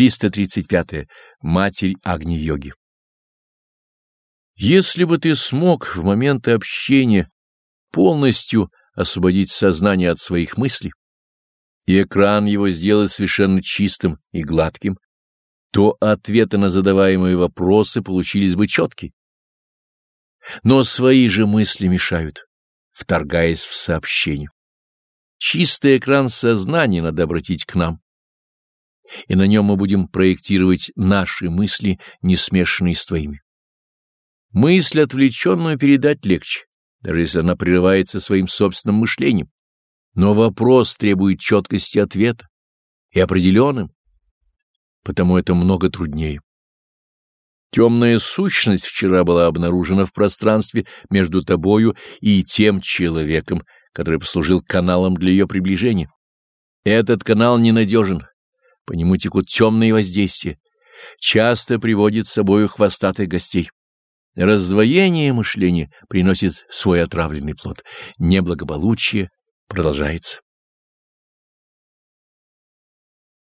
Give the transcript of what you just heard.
335. -е. Матерь Агни-йоги. Если бы ты смог в моменты общения полностью освободить сознание от своих мыслей и экран его сделать совершенно чистым и гладким, то ответы на задаваемые вопросы получились бы четкие. Но свои же мысли мешают, вторгаясь в сообщение. Чистый экран сознания надо обратить к нам и на нем мы будем проектировать наши мысли, не смешанные с твоими. Мысль отвлеченную передать легче, даже если она прерывается своим собственным мышлением. Но вопрос требует четкости ответа и определенным, потому это много труднее. Темная сущность вчера была обнаружена в пространстве между тобою и тем человеком, который послужил каналом для ее приближения. Этот канал ненадежен, по нему текут темные воздействия, часто приводит с собою хвостатых гостей. Раздвоение мышления приносит свой отравленный плод. Неблагополучие продолжается.